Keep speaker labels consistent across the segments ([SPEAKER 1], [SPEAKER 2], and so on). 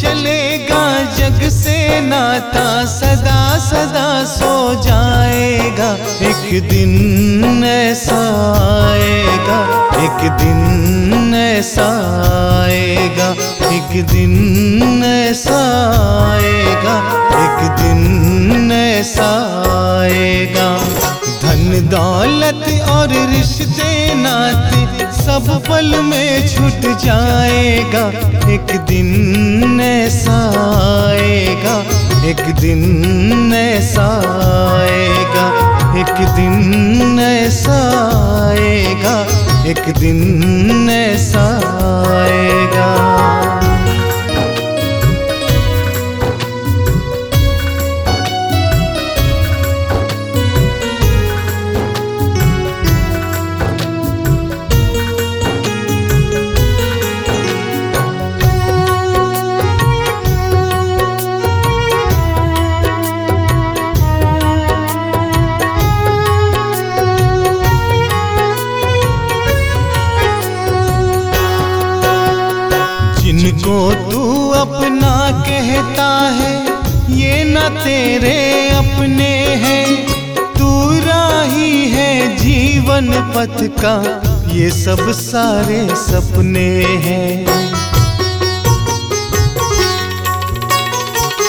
[SPEAKER 1] जग से नाता, सदा सदा सो जाएगा। एक दिन ऐसा आएगा, एक दिन ऐसा आएगा, एक दिन ऐसा आएगा, एक दिन ऐसा आएगा। धन, दौलत और रिश्ते नाते सब पल में छूट जाएगा। एक दिन ऐसा आएगा, एक दिन ऐसा आएगा, एक दिन ऐसा आएगा, एक दिन ऐसा आएगा। कहता है, ये न तेरे अपने हैं। तू राही है जीवन पथ का, ये सब सारे सपने हैं।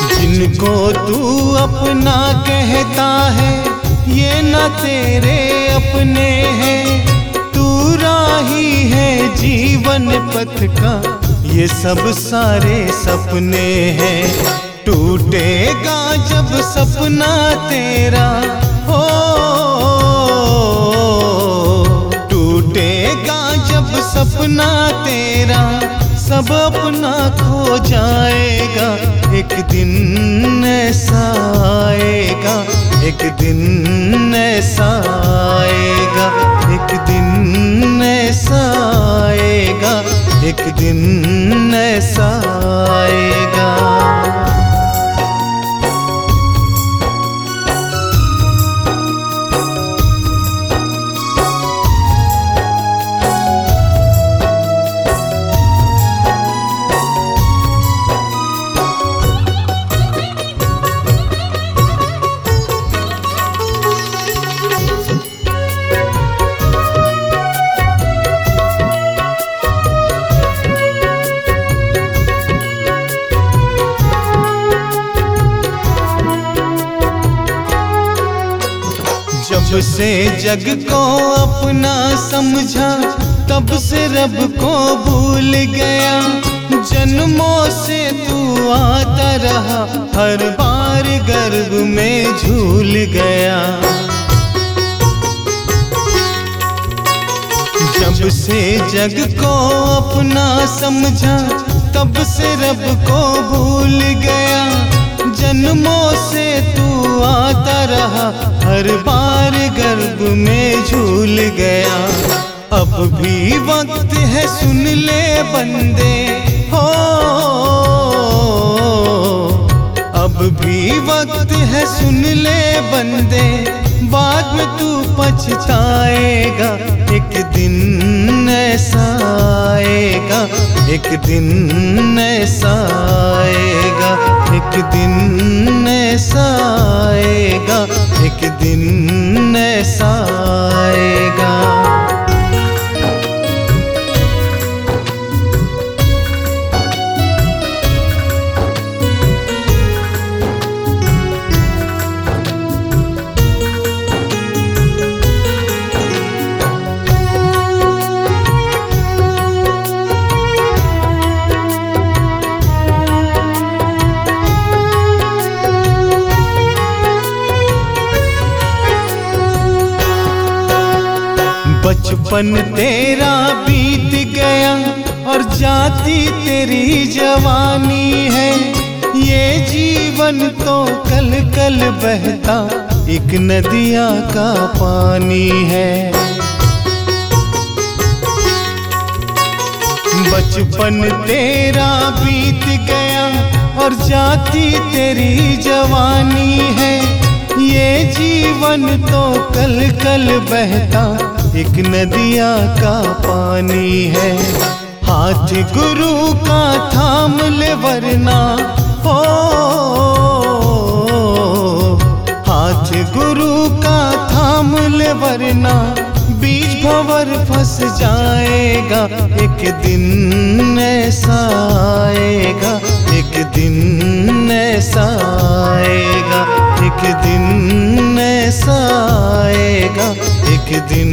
[SPEAKER 1] जिनको तू अपना कहता है, ये न तेरे अपने हैं। तू राही है जीवन पथ का ये सब सारे सपने हैं। टूटेगा जब सपना तेरा। हो टूटेगा जब सपना तेरा। सब अपना खो जाएगा। एक दिन ऐसा आएगा। एक दिन ऐसा आएगा। एक दिन ऐसा आएगा। एक दिन ऐसा आएगा जब से जग को अपना समझा, तब से रब को भूल गया। जन्मों से तू आता रहा, हर बार गर्भ में झूल गया। जब से जग को अपना समझा, तब से रब को भूल गया। जन्मों से तू आता रहा, हर बार गर्भ में झूल गया। अब भी वक्त है सुन ले बंदे, हो। अब भी वक्त है सुन ले बंदे, बाद में तू पछताएगा, एक दिन ऐसा आएगा, एक दिन ऐसा आएगा। दिन ऐसा आएगा एक दिन ऐसा आएगा। बचपन तेरा बीत गया और जाती तेरी जवानी है। ये जीवन तो कल कल बहता, एक नदिया का पानी है। बचपन तेरा बीत गया और जाती तेरी जवानी है। ये जीवन तो कल कल बहता एक नदिया का पानी है। हाथ गुरु का थाम ले वरना। हो हाथ गुरु का थाम ले वरना। बीज भंवर फंस जाएगा, एक दिन ऐसा आएगा। एक दिन ऐसा आएगा, एक दिन ऐसा आएगा। एक दिन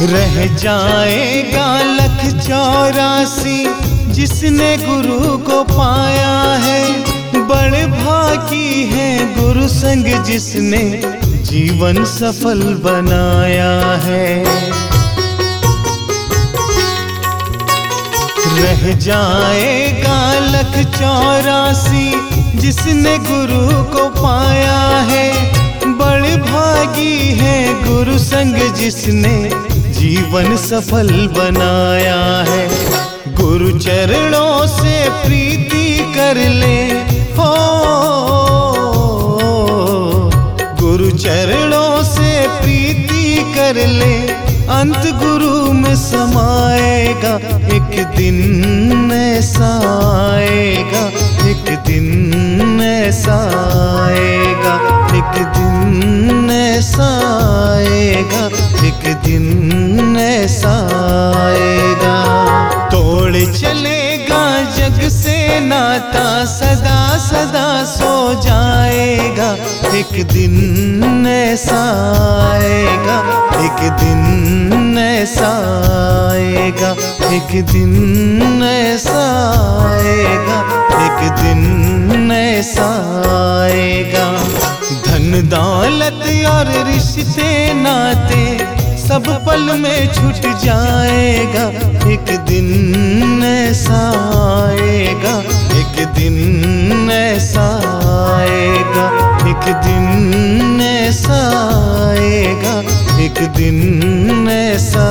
[SPEAKER 1] रह जाएगा लख चौरासी, जिसने गुरु को पाया है। बड़े भागी है गुरु संग, जिसने जीवन सफल बनाया है। रह जाएगा लख चौरासी, जिसने गुरु को पाया है। बड़े भागी है गुरु संग, जिसने जीवन सफल बनाया है। गुरु चरणों से प्रीति कर ले। हो। गुरु चरणों से प्रीति कर ले। अंत गुरु में समाएगा। एक दिन ऐसा आएगा। एक दिन ऐसा आएगा। एक दिन ऐसा आएगा। ऐसा आएगा तोड़ चलेगा, जग से नाता सदा सदा सो जाएगा। एक दिन ऐसा आएगा एक दिन ऐसा आएगा एक दिन ऐसा आएगा एक दिन ऐसा आएगा धन दौलत और रिश्ते नाते सब पल में छूट जाएगा। एक दिन ऐसा आएगा, एक दिन ऐसा आएगा, एक दिन ऐसा आएगा, एक दिन ऐसा